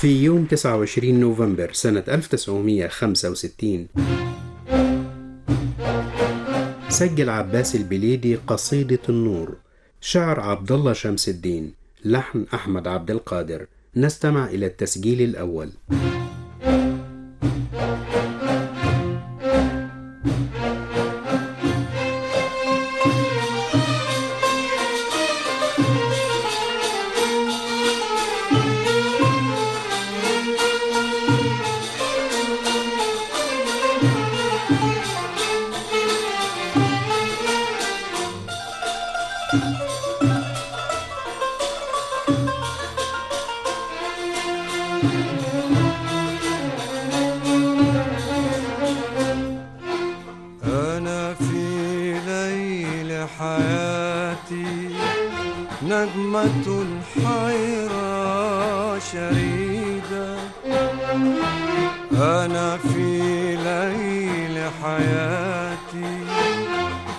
في يوم 29 نوفمبر سنة 1965 سجل عباس البليدي قصيدة النور. شعر عبد الله شمس الدين لحن أحمد عبد القادر. نستمع إلى التسجيل الأول. أنا في ليل حياتي نجمة الحيرة شريدة. أنا في ليل حياتي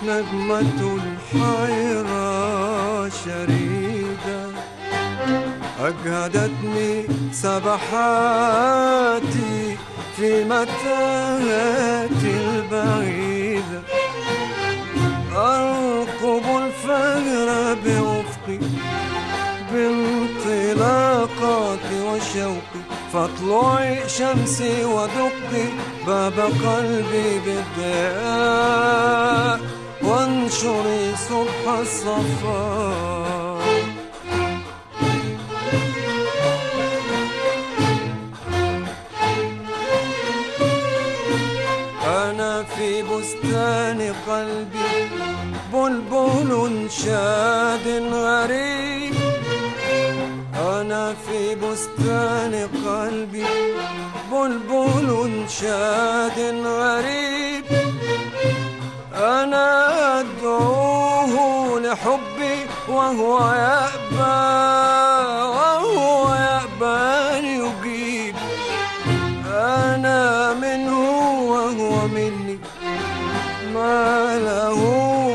نجمة الحيرة شريدة. أجهدتني سبحاتي في متاهاتي البعيدة أرقب الفجر بأفقي بانطلاقاتي وشوقي. فاطلعي شمسي ودقي باب قلبي بالضياء وانشري صبح الصفاء في بستان قلبي بلبل شاد غريب. أنا في بستان قلبي بلبل شاد غريب. أنا أدعوه لحبي وهو يأبى ما له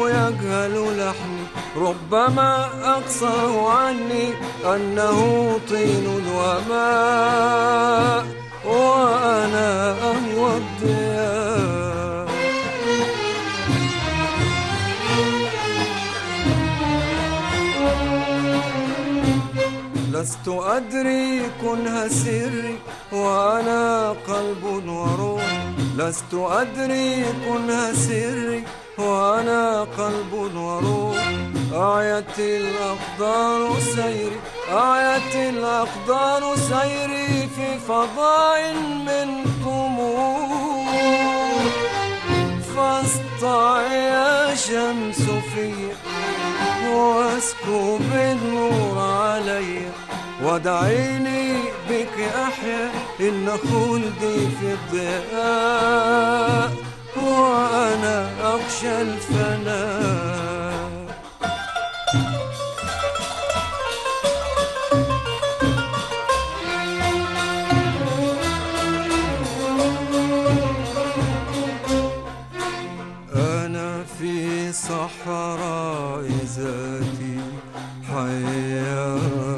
يجهل لحني ربما أقصاه عني أنه طين وماء وأنا أهوى الضياء. لست أدري كنها سري وأنا قلب وروح لست أدري كنها سري وأنا قلب وروح أعيت الأقدار سيري أعيت الأقدار سيري في فضاء من طموح. فاسطعي يا شمس فيا واسكبي النور علي ودعيني بك احيا إن خلدي في الضياء وأنا اخشى الفناء. أنا في صحراء ذاتي حياتني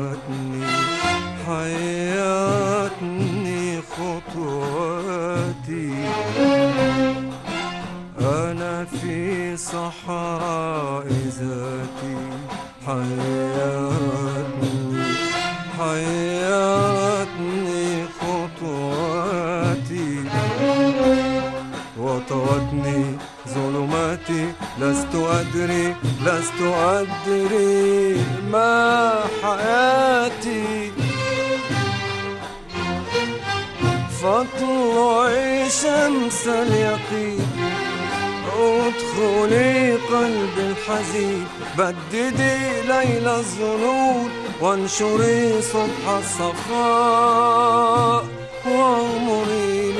أنا في صحراء ذاتي حياتني حياتني خطواتي. وطوتني ظلماتي لست أدري لست أدري ما حياتي. فاطلعي شمس اليقين. ادخلي قلبي الحزين بددي ليل الظنون وانشري صبح الصفاء. واغمري